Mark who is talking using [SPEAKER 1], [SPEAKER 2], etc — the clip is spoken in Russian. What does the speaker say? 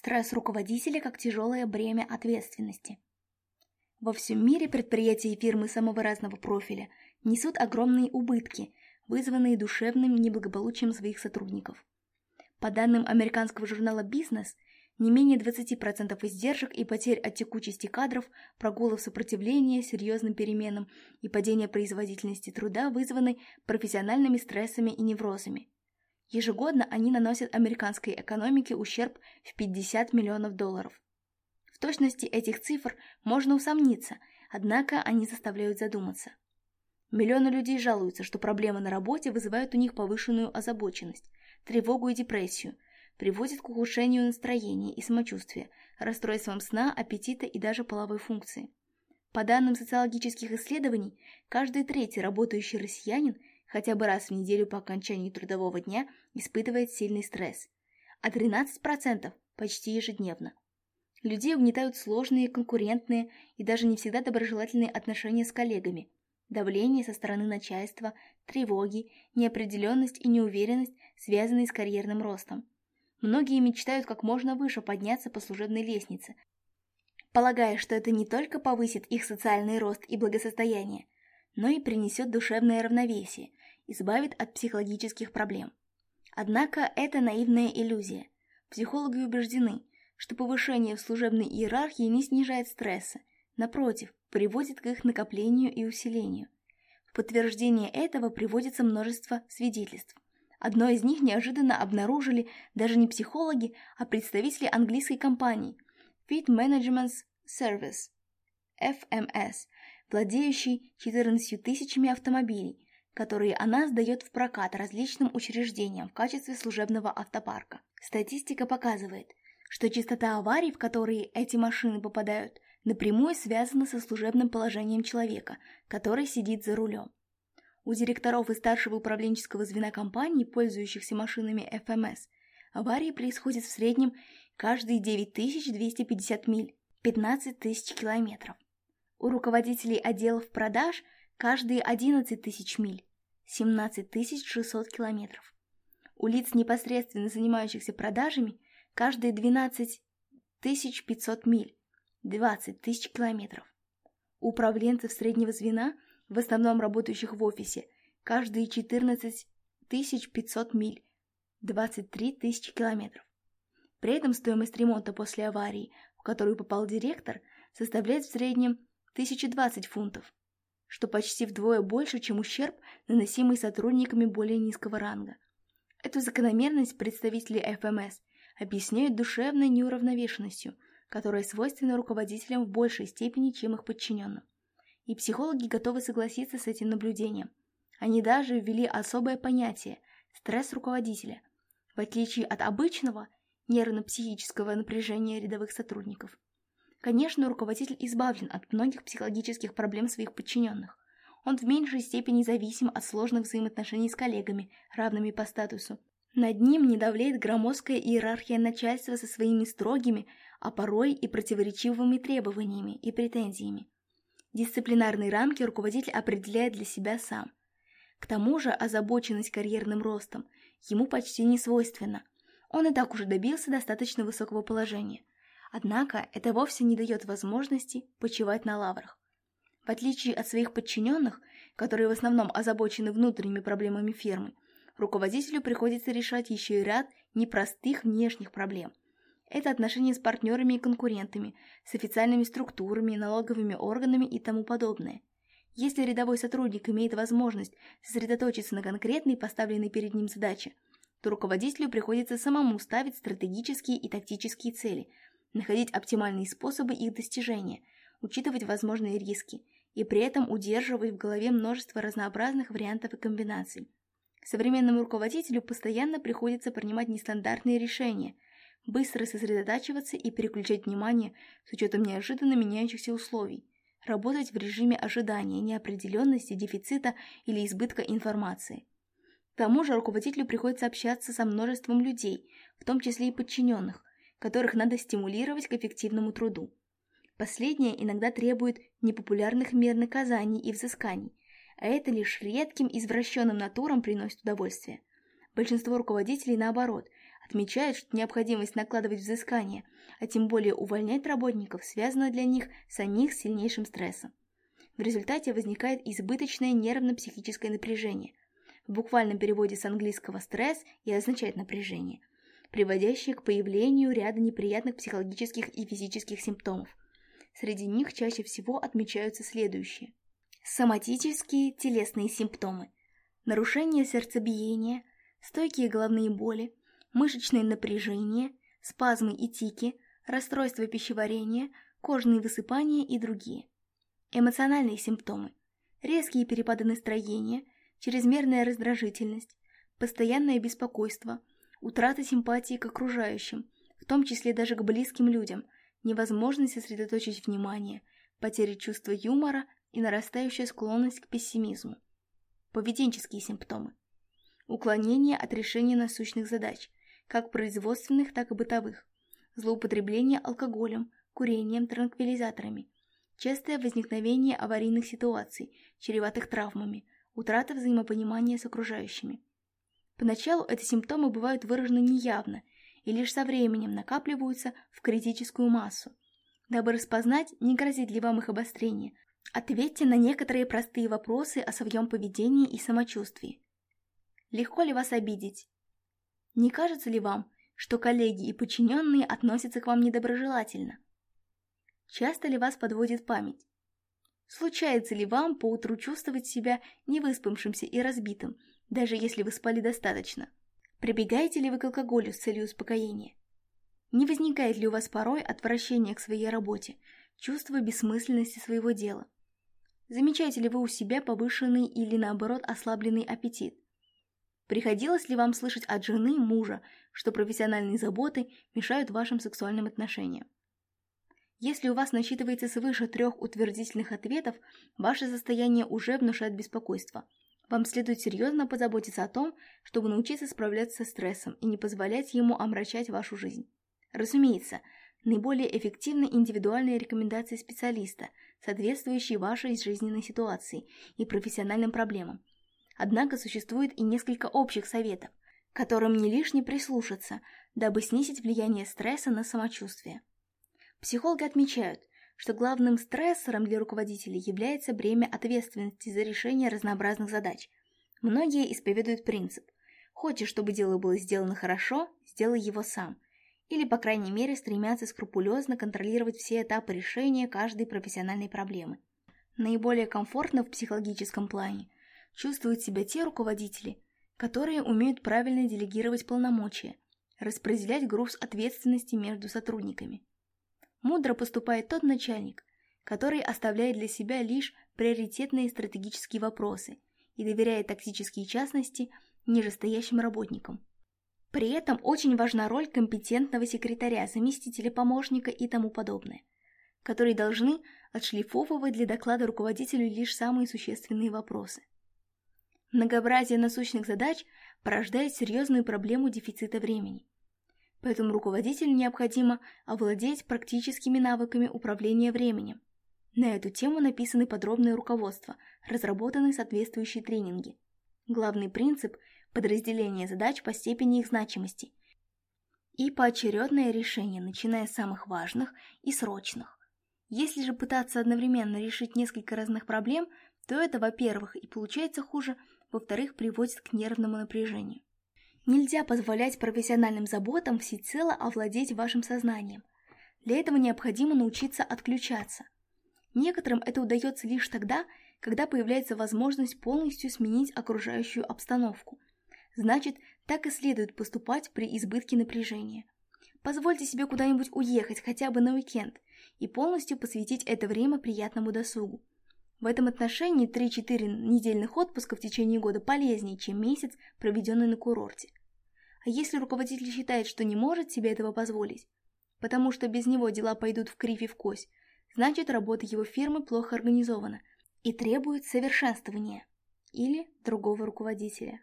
[SPEAKER 1] Стресс руководителя как тяжелое бремя ответственности. Во всем мире предприятия и фирмы самого разного профиля несут огромные убытки, вызванные душевным неблагополучием своих сотрудников. По данным американского журнала «Бизнес», не менее 20% издержек и потерь от текучести кадров, прогулов сопротивления серьезным переменам и падения производительности труда вызваны профессиональными стрессами и неврозами. Ежегодно они наносят американской экономике ущерб в 50 миллионов долларов. В точности этих цифр можно усомниться, однако они заставляют задуматься. Миллионы людей жалуются, что проблемы на работе вызывают у них повышенную озабоченность, тревогу и депрессию, приводят к ухудшению настроения и самочувствия, расстройствам сна, аппетита и даже половой функции. По данным социологических исследований, каждый третий работающий россиянин хотя бы раз в неделю по окончании трудового дня испытывает сильный стресс, а 13% почти ежедневно. Людей угнетают сложные, конкурентные и даже не всегда доброжелательные отношения с коллегами, давление со стороны начальства, тревоги, неопределенность и неуверенность, связанные с карьерным ростом. Многие мечтают как можно выше подняться по служебной лестнице, полагая, что это не только повысит их социальный рост и благосостояние, но и принесет душевное равновесие, избавит от психологических проблем. Однако это наивная иллюзия. Психологи убеждены, что повышение в служебной иерархии не снижает стресса, напротив, приводит к их накоплению и усилению. В подтверждение этого приводится множество свидетельств. Одно из них неожиданно обнаружили даже не психологи, а представители английской компании Fit Management Service, FMS, владеющий 14 тысячами автомобилей – которые она сдает в прокат различным учреждениям в качестве служебного автопарка. Статистика показывает, что частота аварий, в которые эти машины попадают, напрямую связана со служебным положением человека, который сидит за рулем. У директоров и старшего управленческого звена компаний, пользующихся машинами ФМС, аварии происходят в среднем каждые 9250 миль, 15 тысяч километров. У руководителей отделов продаж – каждые 11 тысяч миль, 17 600 километров. У лиц, непосредственно занимающихся продажами, каждые 12 500 миль, 20 тысяч километров. У управленцев среднего звена, в основном работающих в офисе, каждые 14 500 миль, 23 тысячи километров. При этом стоимость ремонта после аварии, в которую попал директор, составляет в среднем 1020 фунтов, что почти вдвое больше, чем ущерб, наносимый сотрудниками более низкого ранга. Эту закономерность представители ФМС объясняют душевной неуравновешенностью, которая свойственна руководителям в большей степени, чем их подчиненным. И психологи готовы согласиться с этим наблюдением. Они даже ввели особое понятие – стресс руководителя, в отличие от обычного нервно-психического напряжения рядовых сотрудников. Конечно, руководитель избавлен от многих психологических проблем своих подчиненных. Он в меньшей степени зависим от сложных взаимоотношений с коллегами, равными по статусу. Над ним не давляет громоздкая иерархия начальства со своими строгими, а порой и противоречивыми требованиями и претензиями. Дисциплинарные рамки руководитель определяет для себя сам. К тому же озабоченность карьерным ростом ему почти не свойственна. Он и так уже добился достаточно высокого положения. Однако это вовсе не дает возможности почивать на лаврах. В отличие от своих подчиненных, которые в основном озабочены внутренними проблемами фермы, руководителю приходится решать еще и ряд непростых внешних проблем. Это отношения с партнерами и конкурентами, с официальными структурами, налоговыми органами и тому подобное. Если рядовой сотрудник имеет возможность сосредоточиться на конкретной поставленной перед ним задаче, то руководителю приходится самому ставить стратегические и тактические цели – находить оптимальные способы их достижения, учитывать возможные риски и при этом удерживать в голове множество разнообразных вариантов и комбинаций. Современному руководителю постоянно приходится принимать нестандартные решения, быстро сосредотачиваться и переключать внимание с учетом неожиданно меняющихся условий, работать в режиме ожидания, неопределенности, дефицита или избытка информации. К тому же руководителю приходится общаться со множеством людей, в том числе и подчиненных, которых надо стимулировать к эффективному труду. Последнее иногда требует непопулярных мер наказаний и взысканий, а это лишь редким извращенным натурам приносит удовольствие. Большинство руководителей, наоборот, отмечают, что необходимость накладывать взыскание, а тем более увольнять работников, связана для них самих с сильнейшим стрессом. В результате возникает избыточное нервно-психическое напряжение. В буквальном переводе с английского «стресс» и означает «напряжение» приводящие к появлению ряда неприятных психологических и физических симптомов. Среди них чаще всего отмечаются следующие. Соматические телесные симптомы. Нарушение сердцебиения, стойкие головные боли, мышечное напряжение, спазмы и тики, расстройство пищеварения, кожные высыпания и другие. Эмоциональные симптомы. Резкие перепады настроения, чрезмерная раздражительность, постоянное беспокойство – утрата симпатии к окружающим, в том числе даже к близким людям, невозможность сосредоточить внимание, потеря чувства юмора и нарастающая склонность к пессимизму. Поведенческие симптомы. Уклонение от решения насущных задач, как производственных, так и бытовых. Злоупотребление алкоголем, курением, транквилизаторами. Частое возникновение аварийных ситуаций, чреватых травмами, утрата взаимопонимания с окружающими – Поначалу эти симптомы бывают выражены неявно и лишь со временем накапливаются в критическую массу. Дабы распознать, не грозит ли вам их обострение, ответьте на некоторые простые вопросы о своем поведении и самочувствии. Легко ли вас обидеть? Не кажется ли вам, что коллеги и подчиненные относятся к вам недоброжелательно? Часто ли вас подводит память? Случается ли вам поутру чувствовать себя невыспавшимся и разбитым, даже если вы спали достаточно? Прибегаете ли вы к алкоголю с целью успокоения? Не возникает ли у вас порой отвращение к своей работе, чувство бессмысленности своего дела? Замечаете ли вы у себя повышенный или наоборот ослабленный аппетит? Приходилось ли вам слышать от жены, мужа, что профессиональные заботы мешают вашим сексуальным отношениям? Если у вас насчитывается свыше трех утвердительных ответов, ваше состояние уже внушает беспокойство. Вам следует серьезно позаботиться о том, чтобы научиться справляться со стрессом и не позволять ему омрачать вашу жизнь. Разумеется, наиболее эффективны индивидуальные рекомендации специалиста, соответствующие вашей жизненной ситуации и профессиональным проблемам. Однако существует и несколько общих советов, которым не лишне прислушаться, дабы снизить влияние стресса на самочувствие. Психологи отмечают, что главным стрессором для руководителей является бремя ответственности за решение разнообразных задач. Многие исповедуют принцип «хочешь, чтобы дело было сделано хорошо, сделай его сам», или, по крайней мере, стремятся скрупулезно контролировать все этапы решения каждой профессиональной проблемы. Наиболее комфортно в психологическом плане чувствуют себя те руководители, которые умеют правильно делегировать полномочия, распределять груз ответственности между сотрудниками, Мудро поступает тот начальник, который оставляет для себя лишь приоритетные стратегические вопросы и доверяет тактические частности нижестоящим работникам. При этом очень важна роль компетентного секретаря, заместителя помощника и тому подобное, которые должны отшлифовывать для доклада руководителю лишь самые существенные вопросы. Многообразие насущных задач порождает серьезную проблему дефицита времени – поэтому руководителю необходимо овладеть практическими навыками управления временем. На эту тему написаны подробные руководства, разработаны соответствующие тренинги. Главный принцип – подразделение задач по степени их значимости и поочередное решение, начиная с самых важных и срочных. Если же пытаться одновременно решить несколько разных проблем, то это, во-первых, и получается хуже, во-вторых, приводит к нервному напряжению. Нельзя позволять профессиональным заботам всецело овладеть вашим сознанием. Для этого необходимо научиться отключаться. Некоторым это удается лишь тогда, когда появляется возможность полностью сменить окружающую обстановку. Значит, так и следует поступать при избытке напряжения. Позвольте себе куда-нибудь уехать хотя бы на уикенд и полностью посвятить это время приятному досугу. В этом отношении 3-4 недельных отпуска в течение года полезнее, чем месяц, проведенный на курорте. А если руководитель считает, что не может себе этого позволить, потому что без него дела пойдут в кривь и в кость, значит работа его фирмы плохо организована и требует совершенствования или другого руководителя.